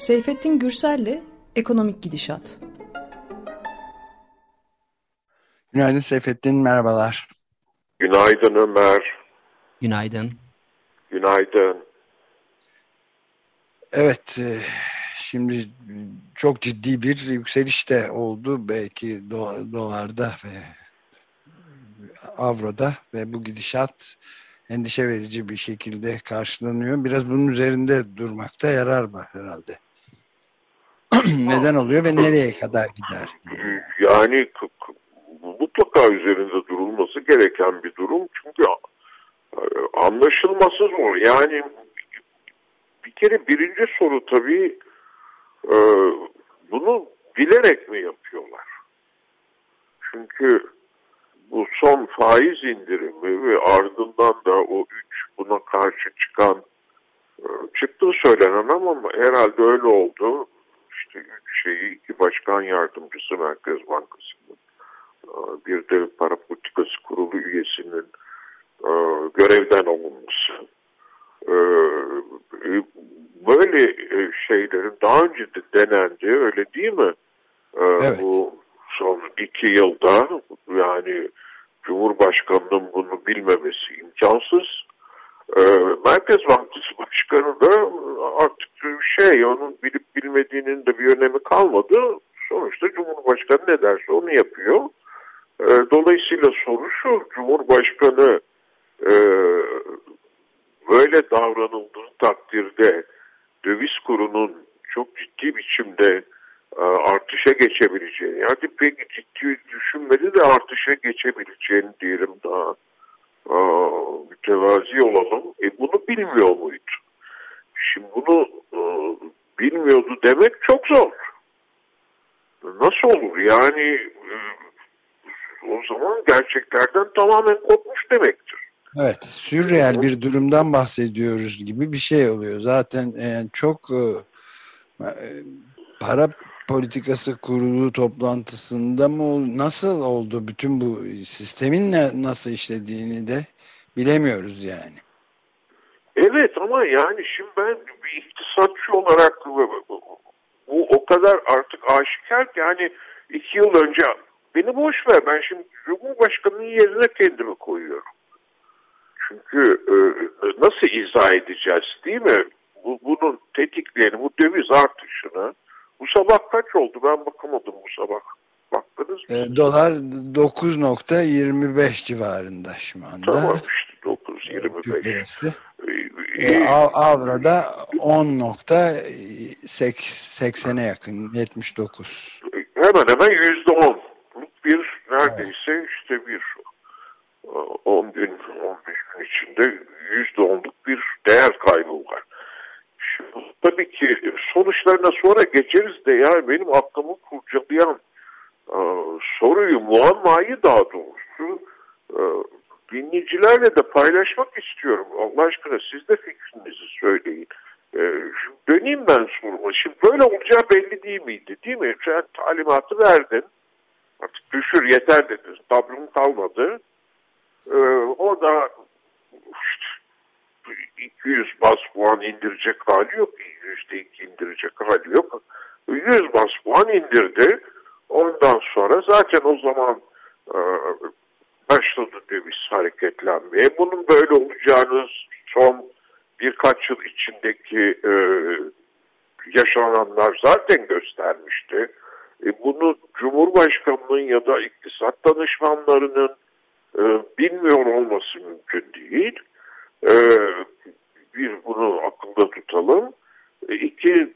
Seyfettin Gürsel'le Ekonomik Gidişat. Günaydın Seyfettin, merhabalar. Günaydın Ömer. Günaydın. Günaydın. Evet, e, şimdi çok ciddi bir yükseliş de oldu belki dolarda ve avroda ve bu gidişat endişe verici bir şekilde karşılanıyor. Biraz bunun üzerinde durmakta yarar var herhalde. Neden oluyor ve nereye kadar gider? Yani mutlaka üzerinde durulması gereken bir durum. Çünkü e, anlaşılması zor. Yani bir kere birinci soru tabii e, bunu bilerek mi yapıyorlar? Çünkü bu son faiz indirimi ve ardından da o üç buna karşı çıkan e, çıktığı söylenen ama herhalde öyle oldu. İşte şeyi iki başkan yardımcısı Merkez Bankası'nın e, bir de para politikası kurulu üyesinin e, görevden alınması. Böyle şeylerin daha önce de denendi öyle değil mi? Evet. Bu son iki yılda yani Cumhurbaşkanı'nın bunu bilmemesi imkansız. Ee, Merkez Bankası Başkanı da artık şey onun bilip bilmediğinin de bir önemi kalmadı. Sonuçta Cumhurbaşkanı ne derse onu yapıyor. Ee, dolayısıyla soru şu Cumhurbaşkanı e, böyle davranıldığı takdirde döviz kurunun çok ciddi biçimde e, artışa geçebileceğini yani pek ciddi düşünmedi de artışa geçebileceğini diyelim daha e, mütevazi olalım. E bunu bilmiyor muydu? Şimdi bunu e, bilmiyordu demek çok zor. Nasıl olur? Yani o zaman gerçeklerden tamamen kopmuş demektir. Evet, sürreel bir durumdan bahsediyoruz gibi bir şey oluyor. Zaten yani çok para politikası kurulu toplantısında mı nasıl oldu bütün bu sistemin ne, nasıl işlediğini de bilemiyoruz yani. Evet ama yani şimdi ben bir iktisatçı olarak bu o kadar artık aşikar ki hani iki yıl önce beni boş ver ben şimdi Cumhurbaşkanı'nın yerine kendimi koyuyorum. Çünkü e, nasıl izah edeceğiz değil mi? Bu, bunun tetiklerini, bu döviz artışını bu sabah kaç oldu? Ben bakamadım bu sabah. Baktınız mı? E, dolar 9.25 civarında şu anda. Tamam işte 9.25. E, e, Avra'da 10.80'e yakın 79. Hemen hemen %10'luk bir neredeyse evet. işte bir 10 gün 15 gün içinde %10'luk bir değer kaybı var tabii ki sonuçlarına sonra de yani benim aklımı kurcalayan e, soruyu, muammayı daha doğrusu e, dinleyicilerle de paylaşmak istiyorum. Allah aşkına siz de fikrinizi söyleyin. E, döneyim ben soruma. Şimdi böyle olacağı belli değil miydi? Değil mi? Sen talimatı verdin. Artık düşür yeter dedin. Tablım kalmadı. E, o da 200 bas puan indirecek hali yok. %2 indirecek hali yok. 100 bas puan indirdi. Ondan sonra zaten o zaman e, başladı döviz hareketlenmeye. Bunun böyle olacağını son birkaç yıl içindeki e, yaşananlar zaten göstermişti. E, bunu Cumhurbaşkanı'nın ya da iktisat danışmanlarının e, bilmiyor olması mümkün değil. E, bir bunu akılda tutalım. E, iki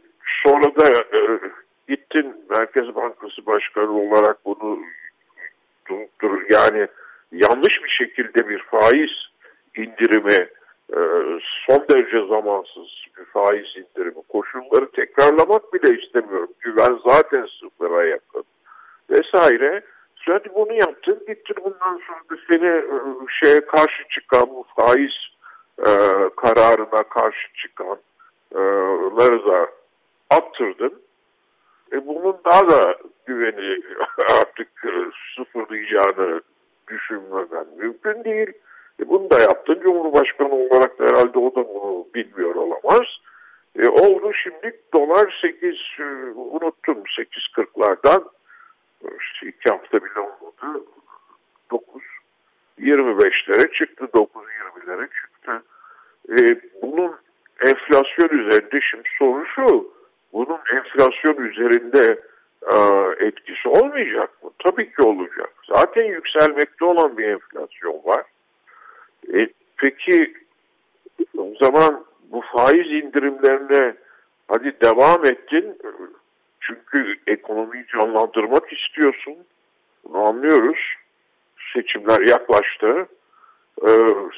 sonra da e, gittin Merkez Bankası Başkanı olarak bunu dur, yani yanlış bir şekilde bir faiz indirimi e, son derece zamansız bir faiz indirimi koşulları tekrarlamak bile istemiyorum. Güven zaten sıfıra yakın vesaire. Hadi bunu yaptın gittin bundan sonra da seni e, şeye karşı çıkan bu faiz e, kararına karşı çıkanları da attırdın. E, bunun daha da güveni artık e, sıfırlayacağını düşünmemen mümkün değil. E, bunu da yaptın. Cumhurbaşkanı olarak da herhalde o da bunu bilmiyor olamaz. E, oldu şimdi dolar 8 e, unuttum 8.40'lardan işte iki hafta bile olmadı 9 25'lere çıktı 9.20'lere çıktı. E, bunun enflasyon üzerinde şimdi soru şu bunun enflasyon üzerinde e, etkisi olmayacak mı? Tabii ki olacak. Zaten yükselmekte olan bir enflasyon var. E, peki o zaman bu faiz indirimlerine hadi devam ettin. Çünkü ekonomiyi canlandırmak istiyorsun. Bunu anlıyoruz. Seçimler yaklaştı. Ee,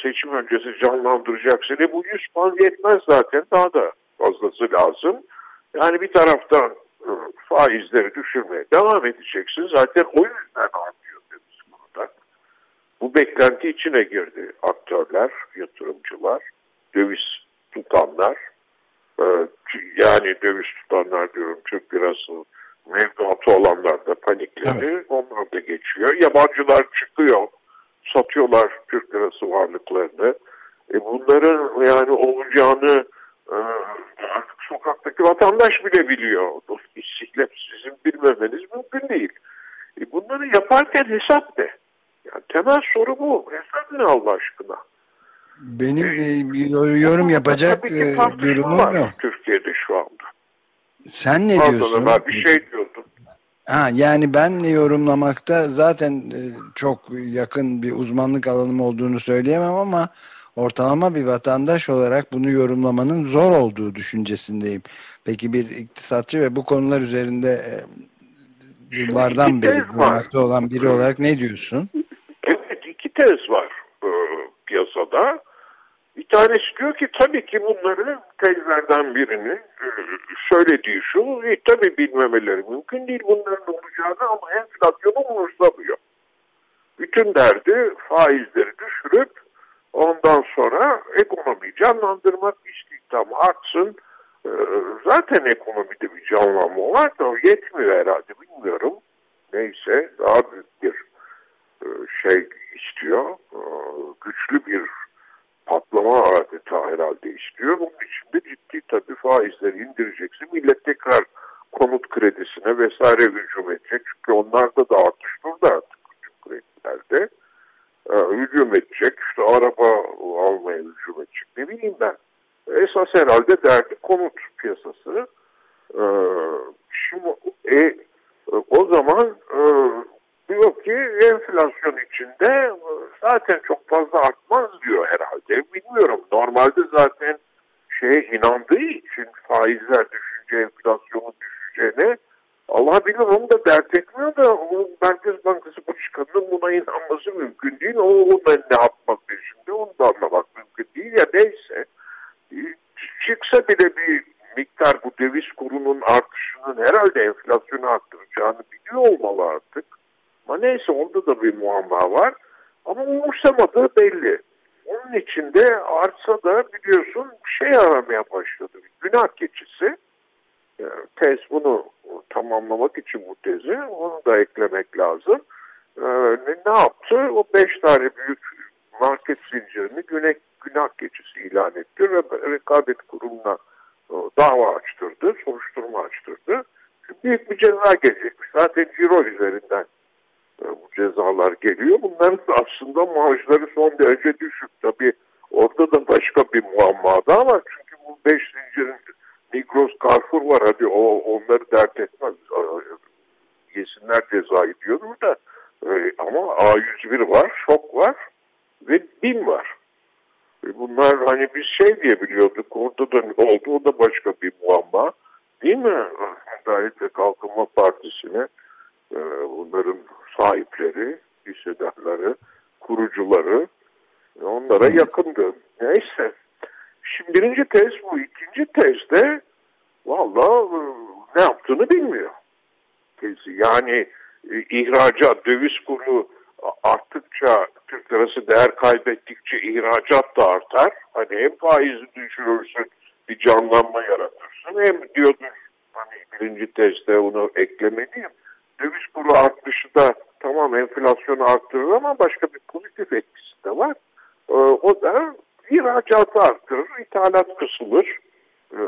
seçim öncesi canlandıracaksın. E bu 100 puan yetmez zaten. Daha da fazlası lazım. Yani bir taraftan faizleri düşürmeye devam edeceksin. Zaten o yüzden artıyor döviz konuda. Bu beklenti içine girdi aktörler, yatırımcılar, döviz tutanlar. E, yani döviz tutanlar diyorum Türk lirası mevduatı olanlar da panikledi. Evet. Onlar da geçiyor. Yabancılar çıkıyor. Satıyorlar Türk lirası varlıklarını. E bunların yani olacağını e, sokaktaki vatandaş bile biliyor. İstiklep sizin bilmemeniz mümkün değil. E bunları yaparken hesap ne? Yani temel soru bu. Hesap ne Allah aşkına? Benim e, bir yorum yapacak e, durumum yok. Türkiye'de şu anda. Sen ne Pardon, diyorsun? Ben bir şey diyordum. Ha, yani ben yorumlamakta zaten e, çok yakın bir uzmanlık alanım olduğunu söyleyemem ama ortalama bir vatandaş olarak bunu yorumlamanın zor olduğu düşüncesindeyim. Peki bir iktisatçı ve bu konular üzerinde e, yıllardan beri durmakta olan biri olarak ne diyorsun? Evet iki tez var e, piyasada. Bir tanesi diyor ki tabii ki bunları tezlerden birini e, söylediği şu, e, tabii bilmemeleri mümkün değil bunların olacağını ama enflasyonu umursamıyor. Bütün derdi faizleri düşürüp ondan sonra ekonomiyi canlandırmak istihdam artsın. E, zaten ekonomide bir canlanma var da yetmiyor herhalde bilmiyorum. Neyse daha büyük bir e, şey istiyor. E, güçlü bir patlama adeta herhalde istiyor. Bunun için de ciddi tabii faizleri indireceksin. Millet tekrar konut kredisine vesaire hücum edecek. Çünkü onlarda da artış durdu artık küçük kredilerde. Ee, hücum edecek. İşte araba almaya hücum edecek. Ne bileyim ben. Esas herhalde derdi konut piyasası. Ee, şimdi e, o zaman e, diyor ki enflasyon içinde e, zaten çok fazla artmaz diyor herhalde. Bilmiyorum. Normalde zaten şeye inandığı için faizler düşünce enflasyonun düşeceğine Allah bilir onu da dert etmiyor da Merkez Bankası Başkanı'nın buna inanması mümkün değil. O ona ne yapmak peşinde onu da anlamak mümkün değil. Ya neyse e, çıksa bile bir miktar bu döviz kurunun artışının herhalde enflasyonu arttıracağını biliyor olmalı artık. Ama neyse onda da bir muamma var. Ama umursamadığı belli. Onun içinde artsa da biliyorsun şey aramaya başladı. Günah keçisi. Yani tez bunu tamamlamak için bu tezi onu da eklemek lazım. Ee, ne, ne yaptı? O beş tane büyük market zincirini güne, günah keçisi ilan etti ve rekabet kurumuna dava açtırdı, soruşturma açtırdı. Büyük bir ceza gelecekmiş. Zaten ciro üzerinden e, bu cezalar geliyor. Bunların aslında maaşları son derece düşük. Tabii orada da başka bir muamma da var. Çünkü bu beş zincirin Migros, Carrefour var. Hadi o onları dert etmez. Yesinler cezayı diyordur da. E, ama A101 var, şok var ve BİM var. E, bunlar hani biz şey diye biliyorduk. Orada da oldu. O da başka bir muamma. Değil mi? Adalet ve Kalkınma Partisi'ne bunların sahipleri, hissedarları, kurucuları onlara yakındı. Neyse. Şimdi birinci tez bu. ikinci tezde valla e, ne yaptığını bilmiyor. Tezi. Yani e, ihracat, döviz kuru arttıkça, Türk lirası değer kaybettikçe ihracat da artar. Hani hem faizi düşürürsün, bir canlanma yaratırsın. Hem diyordun hani birinci tezde onu eklemeliyim. Döviz kuru artışı da tamam enflasyonu arttırır ama başka bir pozitif etkisi de var. E, o da ihracatı arttırır, ithalat kısılır. e,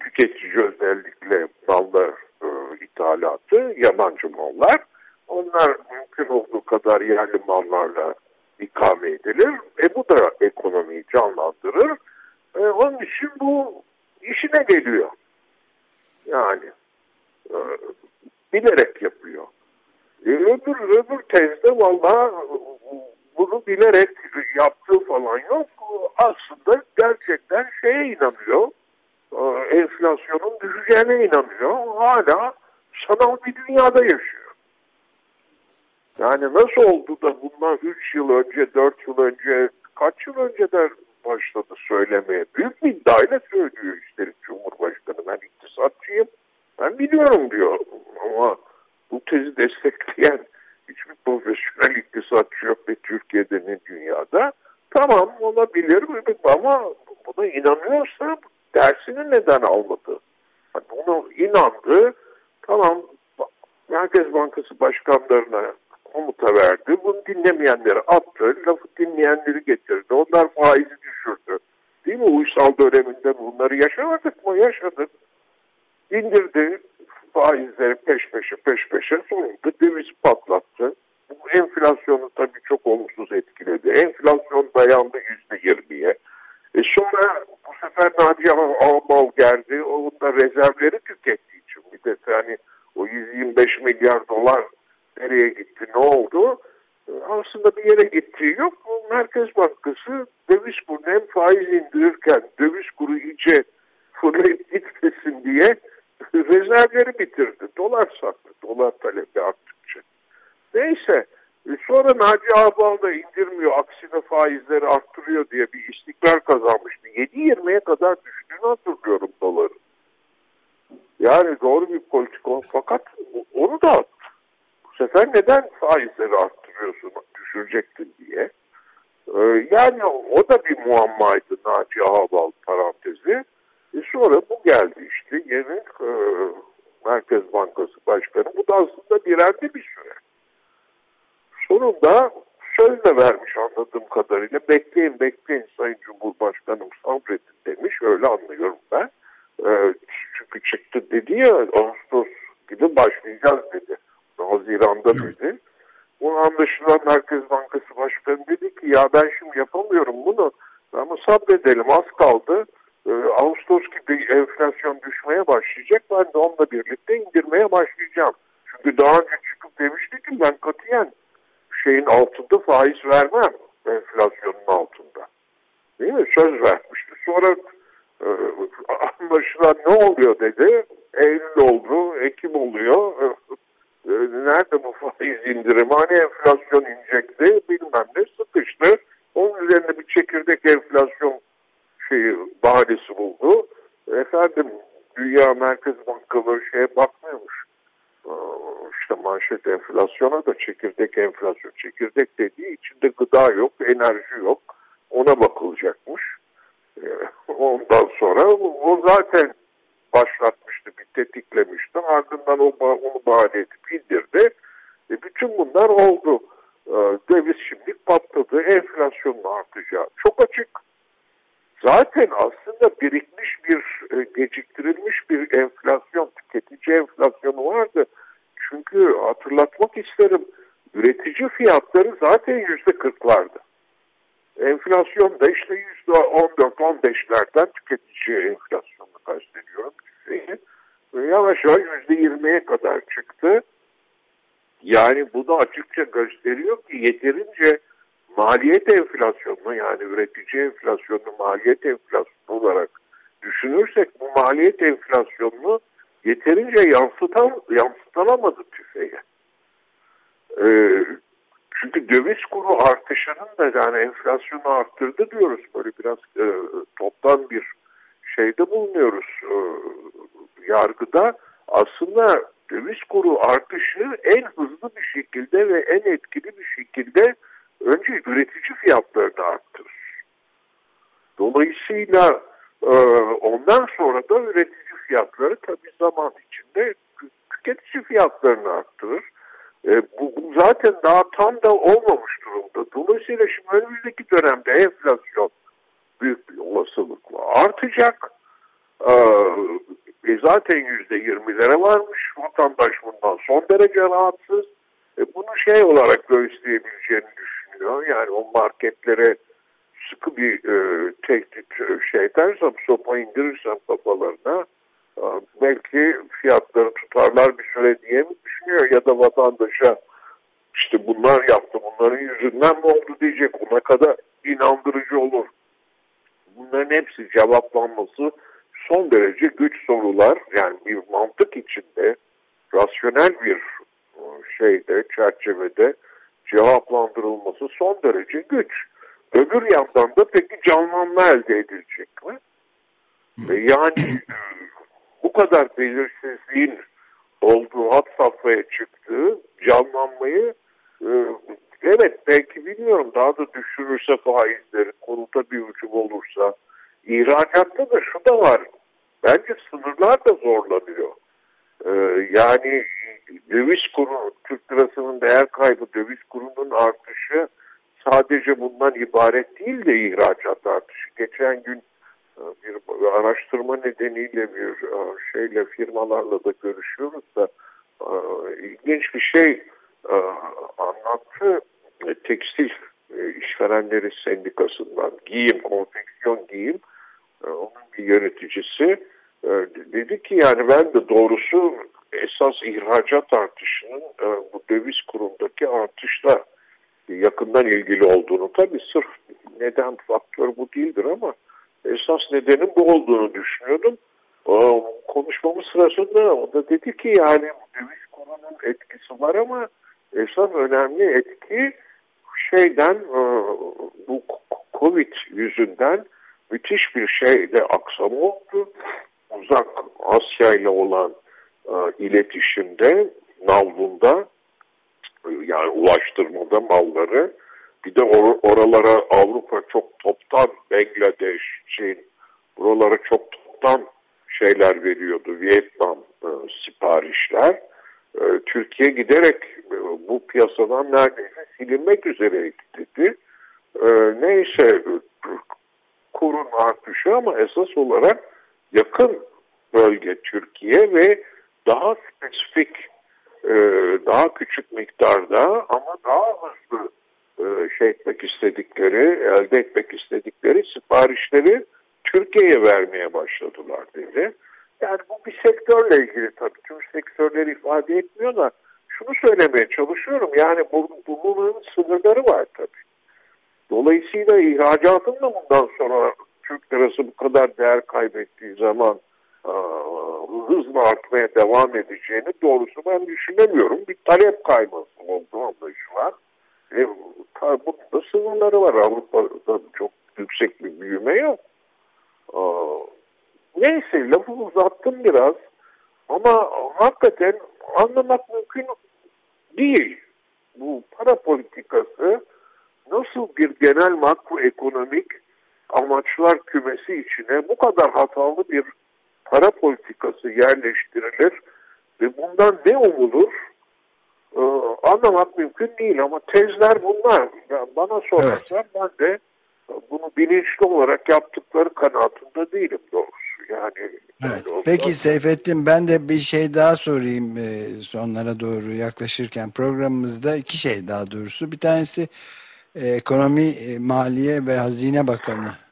tüketici özellikle mallar e, ithalatı, yabancı mallar. Onlar mümkün olduğu kadar yerli mallarla ikame edilir. E bu da ekonomiyi canlandırır. E, onun için bu işine geliyor. Yani e, bilerek yapıyor. E, öbür, öbür tezde valla bunu bilerek yaptığı falan yok. Aslında gerçekten şeye inanıyor. E, enflasyonun düşeceğine inanıyor. Hala sanal bir dünyada yaşıyor. Yani nasıl oldu da bundan 3 yıl önce, 4 yıl önce, kaç yıl önce de başladı söylemeye. Büyük bir iddiayla söylüyor üstelik Cumhurbaşkanı. Ben iktisatçıyım, ben biliyorum diyor. Ama bu tezi destekleyen hiçbir profesyonel iktisatçı yok ne Türkiye'de ne dünyada. Tamam olabilir ama buna inanıyorsa dersini neden almadı? Yani bunu inandı. Tamam Merkez Bankası başkanlarına komuta verdi. Bunu dinlemeyenleri attı. Lafı dinleyenleri getirdi. Onlar faizi düşürdü. Değil mi? Uysal döneminde bunları yaşamadık mı? Yaşadık. İndirdi faizleri peş peşe peş peşe sonunda döviz patlattı. Bu enflasyonu tabii çok olumsuz etkiledi. Enflasyon dayandı yüzde yirmiye. E sonra bu sefer Naci Ağbal geldi. Onun da rezervleri tükettiği için. Bir de yani o 125 milyar dolar nereye gitti, ne oldu? E, aslında bir yere gittiği yok. Merkez Bankası döviz kurunu hem faiz indirirken döviz kuru iyice fırlayıp gitmesin diye rezervleri bitirdi. Dolar sattı. Dolar talebi arttıkça. Neyse. E, sonra Naci Ağbal da indirmiyor. Aksine faizleri arttırıyor diye bir istikrar kazanmıştı. 7.20'ye kadar düştüğünü hatırlıyorum doların. Yani doğru bir politik fakat onu da sefer neden faizleri arttırıyorsun düşürecektin diye. E, yani o da bir muammaydı Naci Ağbal parantezi. E sonra bu geldi işte yeni e, Merkez Bankası Başkanı. Bu da aslında direndi bir süre. Sonunda söz de vermiş anladığım kadarıyla. Bekleyin bekleyin Sayın Cumhurbaşkanım sabredin demiş. Öyle anlıyorum ben. E, çünkü çıktı dedi ya Ağustos gibi başlayacağız dedi. Haziran'da dedi. Bunu anlaşılan Merkez Bankası Başkanı dedi ki ya ben şimdi yapamıyorum bunu ama sabredelim az kaldı e, Ağustos gibi enflasyon düşmeye başlayacak. Ben de onunla birlikte indirmeye başlayacağım. Çünkü daha önce çıkıp demişti ki ben katiyen şeyin altında faiz vermem enflasyonun altında. Değil mi? Söz vermişti. Sonra e, anlaşılan ne oluyor dedi. Eylül oldu, Ekim oluyor. E, e nerede bu faiz indirimi? Hani enflasyon inecekti bilmem ne sıkıştı. Onun üzerinde bir çekirdek enflasyon şeyi bahanesi buldu. Efendim Dünya Merkez Bankaları şeye bakmıyormuş. Ee, işte manşet enflasyona da çekirdek enflasyon. Çekirdek dediği içinde gıda yok, enerji yok. Ona bakılacakmış. Ee, ondan sonra o zaten başlatmıştı, bir tetiklemişti. Ardından o, onu bahane edip indirdi. E bütün bunlar oldu. E, döviz şimdi patladı. Enflasyonun artacağı çok açık zaten aslında birikmiş bir e, geciktirilmiş bir enflasyon, tüketici enflasyonu vardı. Çünkü hatırlatmak isterim üretici fiyatları zaten yüzde kırklardı. Enflasyon da işte yüzde on dört on beşlerden tüketici enflasyonunu kastediyorum. Yavaş yavaş yüzde yirmiye kadar çıktı. Yani bu da açıkça gösteriyor ki yeterince maliyet enflasyonu yani üretici enflasyonu maliyet enflasyonu olarak düşünürsek bu maliyet enflasyonunu yeterince yansıtan, yansıtılamadı tüfeğe. Ee, çünkü döviz kuru artışının da yani enflasyonu arttırdı diyoruz. Böyle biraz e, toptan bir şeyde bulunuyoruz e, yargıda. Aslında döviz kuru artışı en hızlı bir şekilde ve en etkili bir şekilde önce üretici fiyatlarını arttırır. Dolayısıyla e, ondan sonra da üretici fiyatları tabii zaman içinde tüketici fiyatlarını arttırır. E, bu, bu zaten daha tam da olmamış durumda. Dolayısıyla şimdi önümüzdeki dönemde enflasyon büyük bir olasılıkla artacak. e, zaten yüzde yirmilere varmış. Vatandaş bundan son derece rahatsız. E, bunu şey olarak göğüsleyebileceğini düşünüyor. Yani o marketlere sıkı bir e, tehdit şey dersem, sopa indirirsem kafalarına e, belki fiyatları tutarlar bir süre diye mi düşünüyor ya da vatandaşa işte bunlar yaptı bunların yüzünden mi oldu diyecek ona kadar inandırıcı olur. Bunların hepsi cevaplanması son derece güç sorular yani bir mantık içinde rasyonel bir e, şeyde çerçevede cevaplandırılması son derece güç. Öbür yandan da peki canlanma elde edilecek mi? E, yani bu kadar belirsizliğin olduğu hat safhaya çıktığı canlanmayı e, evet belki bilmiyorum daha da düşürürse faizleri konuda bir hücum olursa ihracatta da şu da var bence sınırlar da zorlanıyor. Ee, yani döviz kuru, Türk lirasının değer kaybı, döviz kurunun artışı sadece bundan ibaret değil de ihracat artışı. Geçen gün e, bir araştırma nedeniyle bir e, şeyle firmalarla da görüşüyoruz da e, ilginç bir şey anlattı. Tekstil işverenleri sendikasından giyim, konfeksiyon giyim onun bir yöneticisi dedi ki yani ben de doğrusu esas ihracat artışının bu döviz kurundaki artışla yakından ilgili olduğunu tabii sırf neden faktör bu değildir ama esas nedenin bu olduğunu düşünüyordum. O, konuşmamız sırasında o da dedi ki yani döviz kurunun etkisi var ama esas önemli etki şeyden e, bu Covid yüzünden müthiş bir şeyde aksama oldu. Uzak Asya ile olan e, iletişimde, navlunda yani ulaştırmada malları bir de or oralara Avrupa çok toptan Bangladeş, Çin buralara çok toptan şeyler veriyordu. Vietnam e, siparişler. E, Türkiye giderek e, bu piyasadan neredeyse silinmek üzereydi dedi. E, neyse kurun artışı ama esas olarak yakın bölge Türkiye ve daha spesifik e, daha küçük miktarda ama daha hızlı e, şey etmek istedikleri, elde etmek istedikleri siparişleri Türkiye'ye vermeye başladılar dedi. Yani bu bir sektörle ilgili tabii. Tüm sektörleri ifade etmiyor da şunu söylemeye çalışıyorum. Yani bunun sınırları var tabii. Dolayısıyla ihracatın da bundan sonra Türk lirası bu kadar değer kaybettiği zaman hızla artmaya devam edeceğini doğrusu ben düşünemiyorum. Bir talep kayması olduğu anlaşılan. E, bunun da sınırları var. Avrupa'da çok yüksek bir büyüme yok. Aa, neyse lafı uzattım biraz. Ama hakikaten anlamak mümkün değil. Bu para politikası nasıl bir genel makroekonomik amaçlar kümesi içine bu kadar hatalı bir para politikası yerleştirilir ve bundan ne umulur e, anlamak mümkün değil ama tezler bunlar. Yani bana sorarsan evet. ben de bunu bilinçli olarak yaptıkları kanaatinde değilim doğrusu. Yani evet. Peki Seyfettin ben de bir şey daha sorayım e, sonlara doğru yaklaşırken programımızda iki şey daha doğrusu. Bir tanesi e, Ekonomi, e, Maliye ve Hazine Bakanı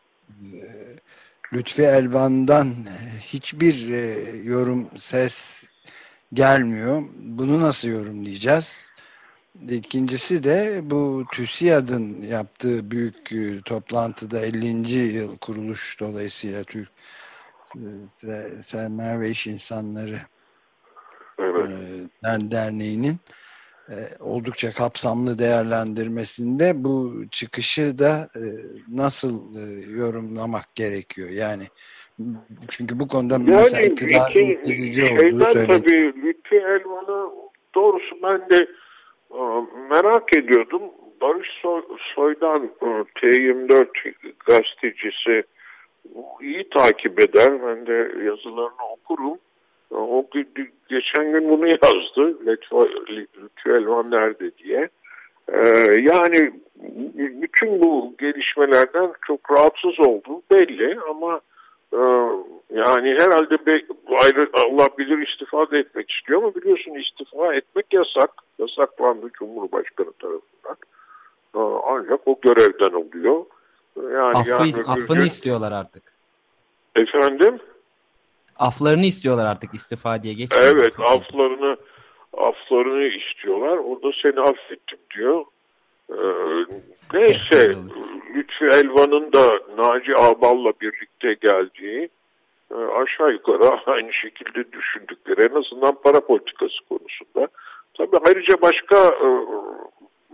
Lütfi Elvan'dan hiçbir yorum, ses gelmiyor. Bunu nasıl yorumlayacağız? İkincisi de bu TÜSİAD'ın yaptığı büyük e, toplantıda 50. yıl kuruluş dolayısıyla Türk e, Sermaye ve İş İnsanları evet. E, Derneği'nin oldukça kapsamlı değerlendirmesinde bu çıkışı da nasıl yorumlamak gerekiyor? Yani çünkü bu konuda yani mesela iktidarın itici olduğu söyleniyor. Tabii Lütfi Elvan'ı doğrusu ben de merak ediyordum. Barış Soy'dan e, T24 gazetecisi iyi takip eder. Ben de yazılarını okurum. E, o geçen gün bunu yazdı. Lütfü Elvan nerede diye. E, yani bütün bu gelişmelerden çok rahatsız olduğu belli ama Yani herhalde be, ayrı, Allah bilir istifade etmek istiyor ama biliyorsun istifa etmek yasak. Yasaklandı Cumhurbaşkanı tarafından. Ancak o görevden oluyor. Yani Affı, yani affını gün... istiyorlar artık. Efendim? Aflarını istiyorlar artık istifa diye geçiyor. Evet aflarını aflarını istiyorlar. O da seni affettim diyor. Ee, neyse Lütfü Elvan'ın da Naci Abal'la birlikte geldiği e, aşağı yukarı aynı şekilde düşündükleri en azından para politikası konusunda. Tabii ayrıca başka e,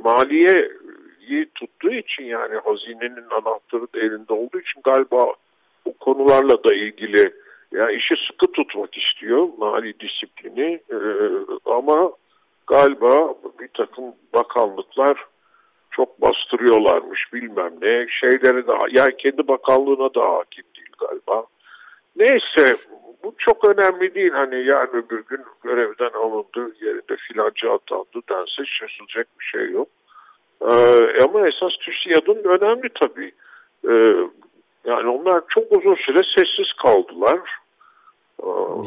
maliyeyi tuttuğu için yani hazinenin anahtarı da elinde olduğu için galiba bu konularla da ilgili yani işi sıkı tutmak istiyor mali disiplini e, ama galiba bir takım bakanlıklar çok bastırıyorlarmış bilmem ne şeyleri de yani kendi bakanlığına da hakim değil galiba. Neyse bu çok önemli değil hani yarın öbür gün görevden alındı yerinde filanca atandı dense şaşılacak bir şey yok. Ee, ama esas TÜSİAD'ın önemli tabii. Ee, yani onlar çok uzun süre sessiz kaldılar.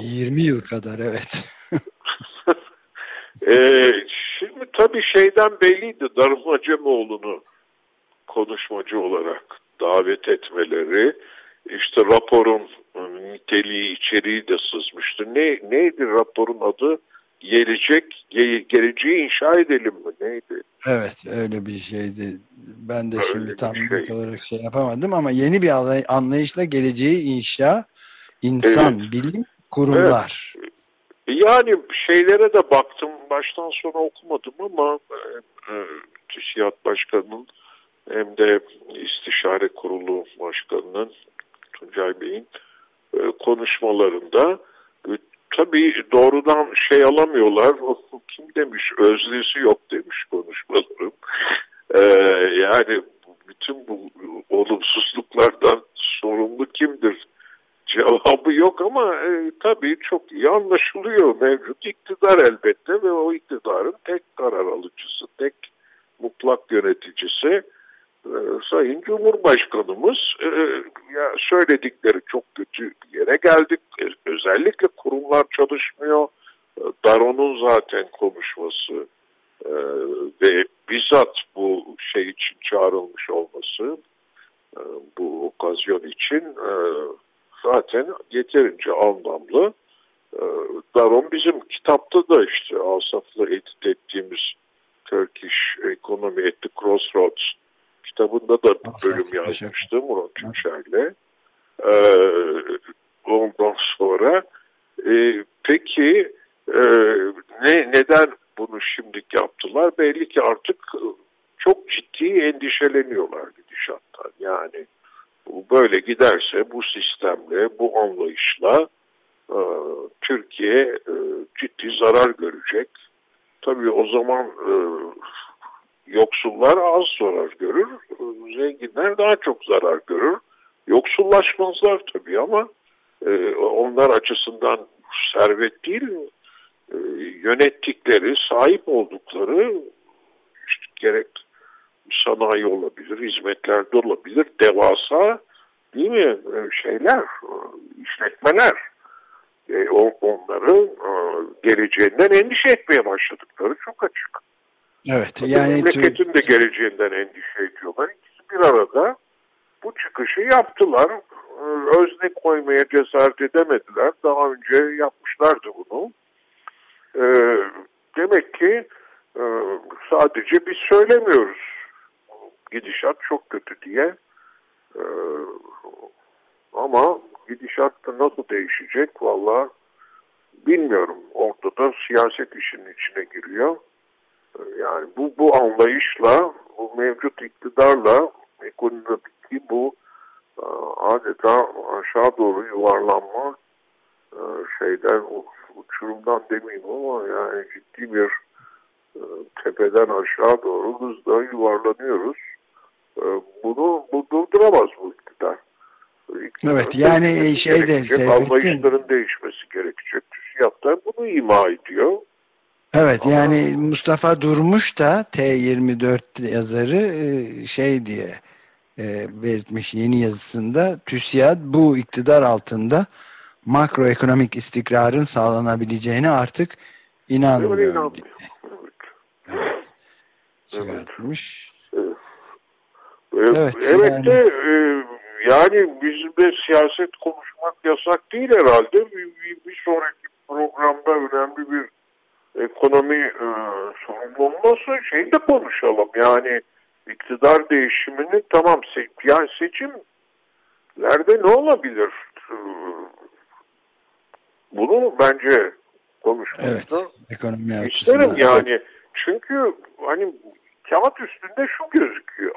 20 yıl kadar evet. ee, şimdi tabii şeyden belliydi Darım Acemoğlu'nu konuşmacı olarak davet etmeleri. İşte raporun niteliği, içeriği de sızmıştı. Ne, neydi raporun adı? Gelecek, geleceği inşa edelim mi? Neydi? Evet öyle bir şeydi. Ben de öyle şimdi tam şey. olarak şey yapamadım ama yeni bir anlayışla geleceği inşa insan, evet. bilim, kurumlar. Evet. Yani şeylere de baktım. Baştan sona okumadım ama e, e, TÜSİAD Başkanı'nın hem de istişare kurulu başkanının Tuncay Bey'in e, konuşmalarında tabii doğrudan şey alamıyorlar. Kim demiş öznesi yok demiş konuşmalarım. E, yani bütün bu olumsuzluklardan sorumlu kimdir cevabı yok ama e, tabii çok iyi anlaşılıyor mevcut iktidar elbette ve o iktidarın tek karar alıcısı, tek mutlak yöneticisi e, Sayın Cumhurbaşkanımız e, ya söyledikleri çok kötü bir yere geldik. E, özellikle kurumlar çalışmıyor. E, Daron'un zaten konuşması e, ve bizzat bu şey için çağrılmış olması e, bu okazyon için e, zaten yeterince anlamlı. E, Daron bizim kitapta da işte Asaf'la edit ettiğimiz Turkish Economy at the Crossroads kitabında da bir bölüm yazmıştı Murat Tunçer'le. Ee, ondan sonra e, peki e, ne neden bunu şimdi yaptılar? Belli ki artık çok ciddi endişeleniyorlar gidişattan. Yani bu böyle giderse bu sistemle, bu anlayışla e, Türkiye e, ciddi zarar görecek. Tabii o zaman e, Yoksullar az zarar görür, zenginler daha çok zarar görür. Yoksullaşmazlar tabii ama e, onlar açısından servet değil, e, yönettikleri, sahip oldukları işte gerek sanayi olabilir, hizmetlerde olabilir, devasa değil mi e, şeyler, işletmeler. E, onların e, geleceğinden endişe etmeye başladıkları çok açık. Evet. Yani memleketin de geleceğinden endişe ediyorlar. İkisi bir arada bu çıkışı yaptılar. Ee, özne koymaya cesaret edemediler. Daha önce yapmışlardı bunu. Ee, demek ki e, sadece biz söylemiyoruz. Gidişat çok kötü diye. Ee, ama gidişat da nasıl değişecek valla bilmiyorum. Ortada siyaset işinin içine giriyor. Yani bu, bu anlayışla, bu mevcut iktidarla ekonomideki bu e, adeta aşağı doğru yuvarlanma e, şeyden uçurumdan demeyeyim ama yani ciddi bir e, tepeden aşağı doğru hızla yuvarlanıyoruz. Bunu bu durduramaz bu iktidar. İktidar evet yani şey de Anlayışların değişmesi gerekecek. TÜSİAD bunu ima ediyor. Evet Ama... yani Mustafa Durmuş da T24 yazarı e, şey diye e, belirtmiş yeni yazısında TÜSİAD bu iktidar altında makroekonomik istikrarın sağlanabileceğini artık inanmıyor. İnanmıyor. Evet. Çıkartmış. Evet, Evet, evet, yani- de e, yani bizim de siyaset konuşmak yasak değil herhalde. Bir, bir, bir sonraki programda önemli bir ekonomi e, sorunu olmazsa şey de konuşalım. Yani iktidar değişimini tamam se yani seçimlerde ne olabilir? E, Bunu bence Evet. konuşmakta Ekonomi İsterim yani. Çünkü hani kağıt üstünde şu gözüküyor.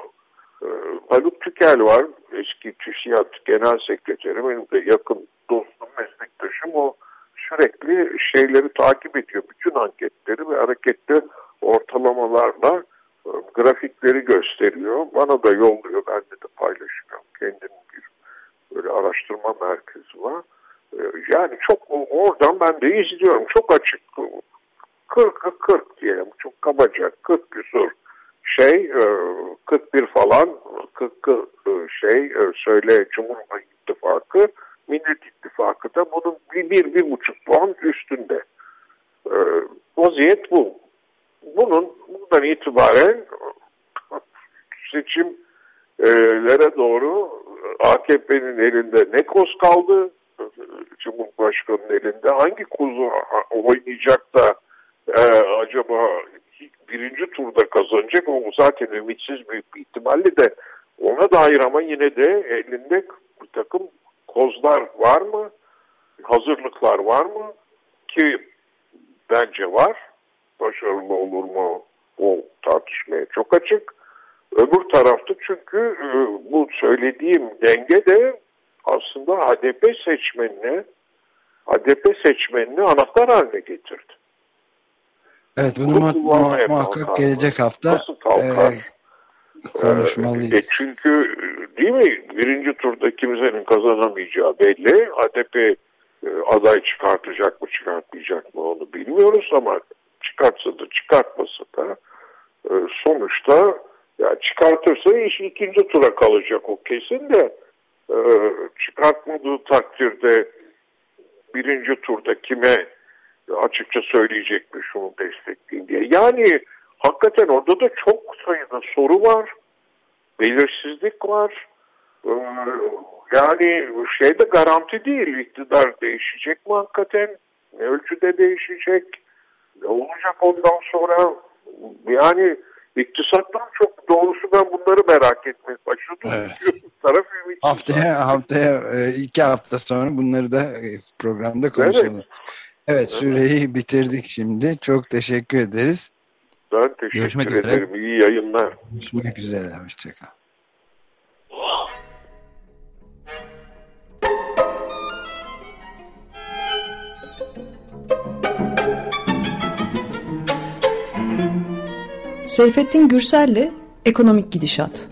Ee, Haluk Tükel var. Eski TÜSİAD Genel Sekreteri. Benim de yakın dostum, meslektaşım. O sürekli şeyleri takip ediyor. Bütün anketleri ve hareketli ortalamalarla e, grafikleri gösteriyor. Bana da yolluyor. Ben de, de paylaşıyorum. Kendinin bir böyle araştırma merkezi var. Ee, Yani çok oradan ben de izliyorum. Çok açık. 40 40 diyelim çok kabaca 40 küsur şey e, 41 falan 40 e, şey e, söyle Cumhur İttifakı Millet İttifakı da bunun bir, bir, bir buçuk puan üstünde. E, Vaziyet bu. Bunun bundan itibaren elinde ne koz kaldı? Cumhurbaşkanı'nın elinde hangi kuzu oynayacak da e, acaba birinci turda kazanacak o zaten ümitsiz büyük bir ihtimalle de ona dair ama yine de elinde bir takım kozlar var mı? Hazırlıklar var mı? Ki bence var. Başarılı olur mu? O tartışmaya çok açık. Öbür tarafta çünkü e, bu söylediğim denge de aslında HDP seçmenine HDP seçmenini anahtar haline getirdi. Evet bunu Bunu mu- kullanmaya mu- muhakkak kalkar. gelecek hafta e, konuşmalıyız. E, çünkü e, değil mi birinci turda kimsenin kazanamayacağı belli. HDP e, aday çıkartacak mı çıkartmayacak mı onu bilmiyoruz ama çıkartsa da çıkartmasa da e, sonuçta ya çıkartırsa iş ikinci tura kalacak o kesin de e, çıkartmadığı takdirde birinci turda kime açıkça söyleyecek mi şunu destekleyin diye. Yani hakikaten orada da çok sayıda soru var. Belirsizlik var. Ee, Yani şeyde garanti değil. İktidar değişecek mi hakikaten? Ne ölçüde değişecek? Ne olacak ondan sonra? Yani iktisattan çok doğrusu ben bunları merak etmeye başladım. Evet. Taraf. Haftaya haftaya e, iki hafta sonra bunları da e, programda konuşalım. Evet, süreyi bitirdik şimdi. Çok teşekkür ederiz. Ben teşekkür Görüşmek üzere. ederim. İyi yayınlar. Görüşmek üzere. Hoşçakal. Seyfettin Gürsel'le Ekonomik Gidişat.